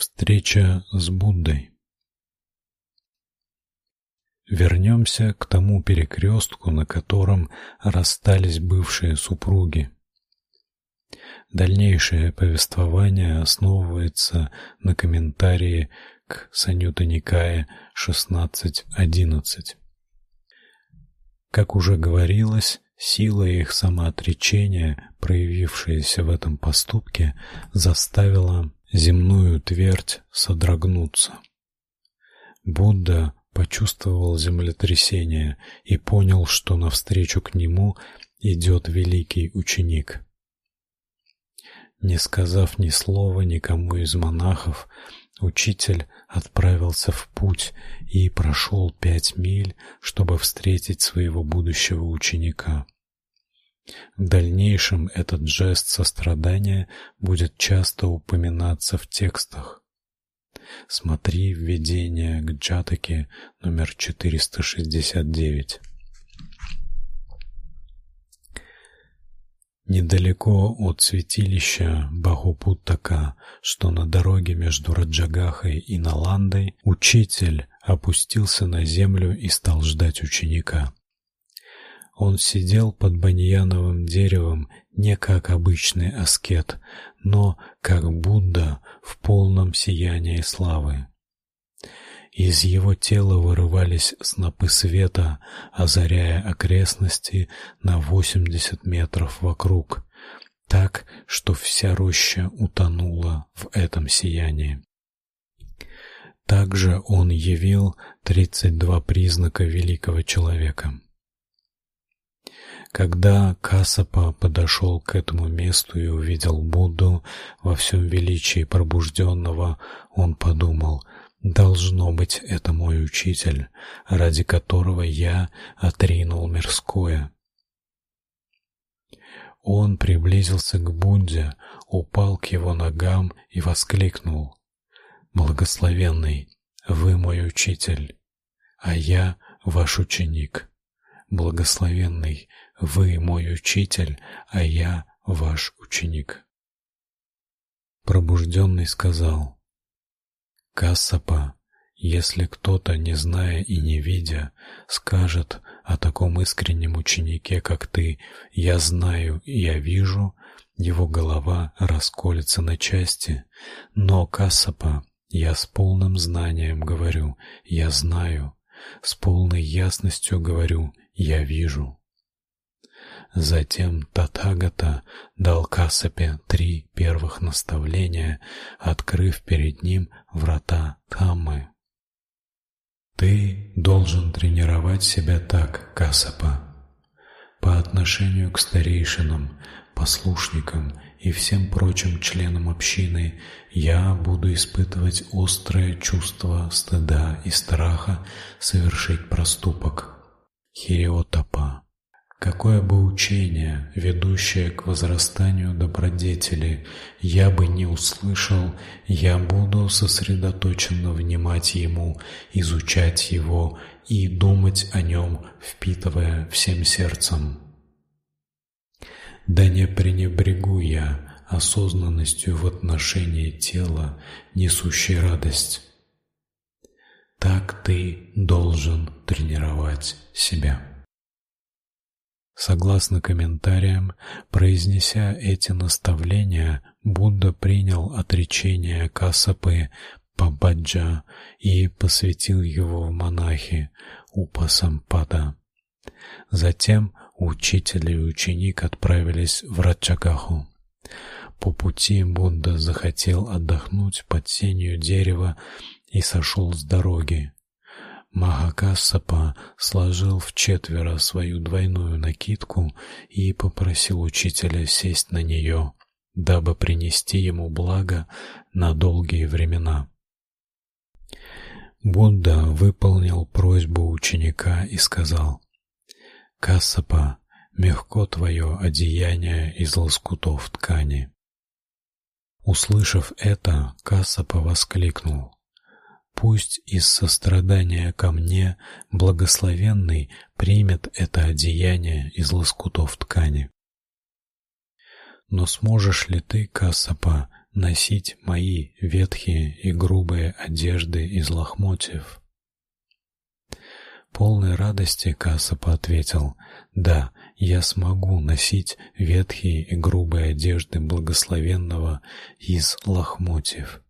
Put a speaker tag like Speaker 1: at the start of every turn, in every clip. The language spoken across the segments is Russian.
Speaker 1: Встреча с Буддой. Вернемся к тому перекрестку, на котором расстались бывшие супруги. Дальнейшее повествование основывается на комментарии к Санюта Никае 16.11. Как уже говорилось, сила их самоотречения, проявившаяся в этом поступке, заставила земную твердь содрогнуться. Будда почувствовал землетрясение и понял, что навстречу к нему идет великий ученик. Не сказав ни слова никому из монахов, учитель отправился в путь и прошел пять миль, чтобы встретить своего будущего ученика. В дальнейшем этот жест сострадания будет часто упоминаться в текстах. Смотри введение к Джатаке номер 469. Недалеко от святилища Бахупуттака, что на дороге между Раджагахой и Наландой, учитель опустился на землю и стал ждать ученика. Он сидел под баньяновым деревом не как обычный аскет, но как Будда в полном сиянии славы. Из его тела вырывались снопы света, озаряя окрестности на восемьдесят метров вокруг, так, что вся роща утонула в этом сиянии. Также он явил тридцать два признака великого человека. Когда Касапа подошел к этому месту и увидел Будду во всем величии пробужденного, он подумал: должно быть, это мой учитель, ради которого я отринул мирское. Он приблизился к Будде, упал к его ногам и воскликнул: "Благословенный, вы мой учитель, а я ваш ученик. Благословенный, вы мой учитель, а я ваш ученик. Пробужденный сказал: Кассапа, если кто-то, не зная и не видя, скажет о таком искреннем ученике, как ты, я знаю и я вижу, его голова расколется на части. Но Кассапа, я с полным знанием говорю, я знаю, с полной ясностью говорю, я вижу. Затем Татагата дал Касапе три первых наставления, открыв перед ним врата Каммы. Ты должен тренировать себя так, Касапа, по отношению к старейшинам, послушникам и всем прочим членам общины. Я буду испытывать острое чувство стыда и страха совершить проступок. Хириотапа Какое бы учение, ведущее к возрастанию добродетели, я бы не услышал, я буду сосредоточенно внимать ему, изучать его и думать о нем, впитывая всем сердцем. Да не пренебрегу я осознанностью в отношении тела, несущей радость. Так ты должен тренировать себя. Согласно комментариям, произнеся эти наставления, Будда принял отречение Касапы Пабаджа и посвятил его в монахи Упасампада. Затем учитель и ученик отправились в Раджагаху. По пути Будда захотел отдохнуть под сенью дерева и сошел с дороги. Махакассапа сложил в четверо свою двойную накидку и попросил учителя сесть на нее, дабы принести ему благо на долгие времена. Будда выполнил просьбу ученика и сказал: "Кассапа, мягко твое одеяние из лоскутов ткани". Услышав это, Кассапа воскликнул: Пусть из сострадания ко мне благословенный примет это одеяние из лоскутов ткани. Но сможешь ли ты, Касапа, носить мои ветхие и грубые одежды из лохмотьев. Полной радости Кассапа ответил: "Да, я смогу носить ветхие и грубые одежды благословенного из лохмотьев".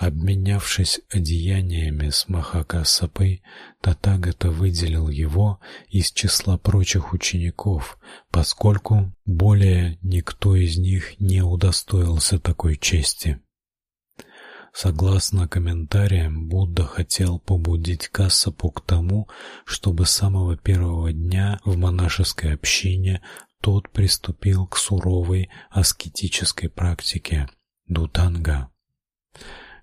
Speaker 1: Обменявшись одеяниями с Махакассапой, Татагата выделил его из числа прочих учеников, поскольку более никто из них не удостоился такой чести. Согласно комментариям, Будда хотел побудить Кассапу к тому, чтобы с самого первого дня в монашеской общине тот приступил к суровой аскетической практике дутанга.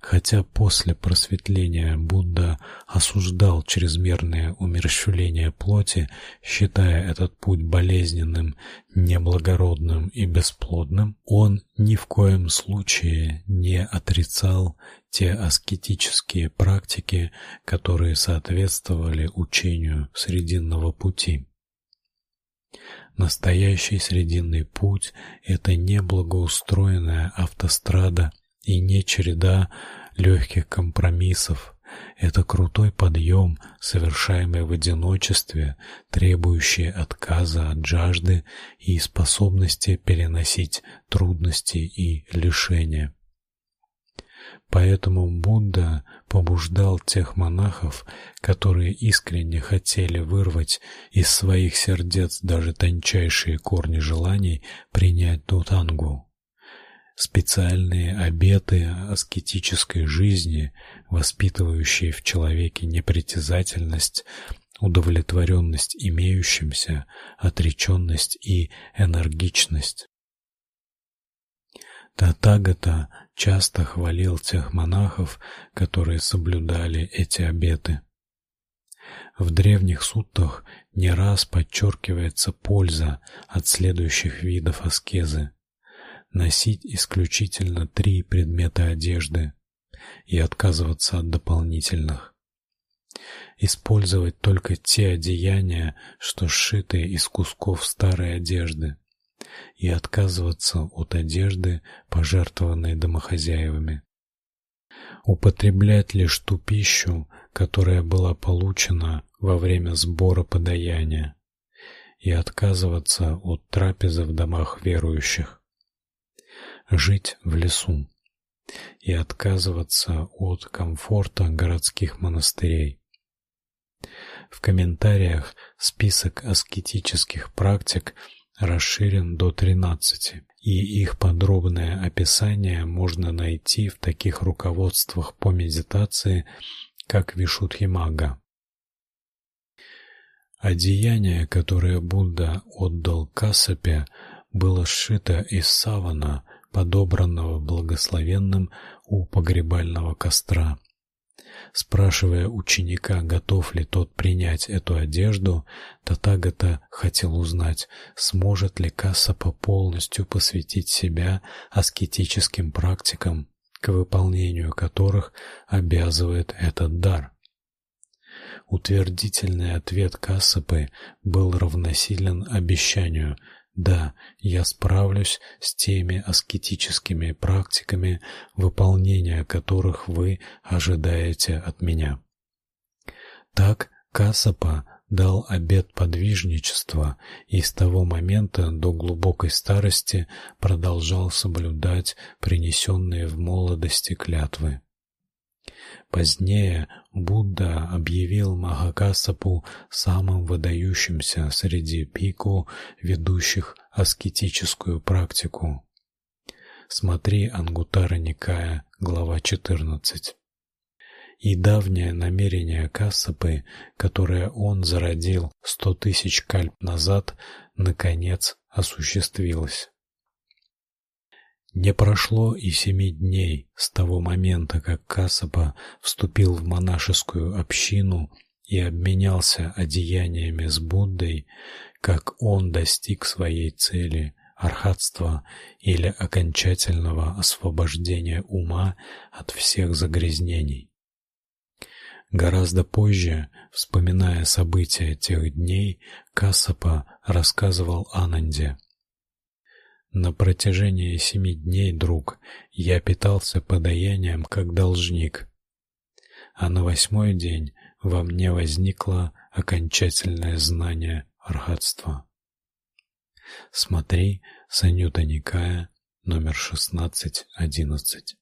Speaker 1: Хотя после просветления Будда осуждал чрезмерное умерщвление плоти, считая этот путь болезненным, неблагородным и бесплодным, он ни в коем случае не отрицал те аскетические практики, которые соответствовали учению срединного пути. Настоящий срединный путь это не благоустроенная автострада и не череда легких компромиссов. Это крутой подъем, совершаемый в одиночестве, требующий отказа от жажды и способности переносить трудности и лишения. Поэтому Будда побуждал тех монахов, которые искренне хотели вырвать из своих сердец даже тончайшие корни желаний, принять Дутангу специальные обеты аскетической жизни, воспитывающие в человеке непритязательность, удовлетворенность имеющимся, отреченность и энергичность. Татагата часто хвалил тех монахов, которые соблюдали эти обеты. В древних суттах не раз подчеркивается польза от следующих видов аскезы: носить исключительно три предмета одежды и отказываться от дополнительных. Использовать только те одеяния, что сшиты из кусков старой одежды, и отказываться от одежды, пожертвованной домохозяевами. Употреблять лишь ту пищу, которая была получена во время сбора подаяния, и отказываться от трапезы в домах верующих жить в лесу и отказываться от комфорта городских монастырей. В комментариях список аскетических практик расширен до 13, и их подробное описание можно найти в таких руководствах по медитации, как Вишудхимагга. Одеяние, которое Будда отдал Кассапе, было сшито из савана, подобранного благословенным у погребального костра. Спрашивая ученика, готов ли тот принять эту одежду, Татагата хотел узнать, сможет ли Кассапа полностью посвятить себя аскетическим практикам, к выполнению которых обязывает этот дар. Утвердительный ответ Кассапы был равносилен обещанию, да, я справлюсь с теми аскетическими практиками, выполнения которых вы ожидаете от меня. Так Касапа дал обет подвижничества и с того момента до глубокой старости продолжал соблюдать принесенные в молодости клятвы. Позднее Будда объявил Махакассапу самым выдающимся среди пику, ведущих аскетическую практику. Смотри Ангутара Никая, глава 14. И давнее намерение Кассапы, которое он зародил сто тысяч кальп назад, наконец осуществилось. Не прошло и семи дней с того момента, как Касаба вступил в монашескую общину и обменялся одеяниями с Буддой, как он достиг своей цели архатства или окончательного освобождения ума от всех загрязнений. Гораздо позже, вспоминая события тех дней, Кассапа рассказывал Ананде: На протяжении семи дней, друг, я питался подаянием как должник. А на восьмой день во мне возникло окончательное знание архатства. Смотри, Санюта Никая, номер шестнадцать одиннадцать.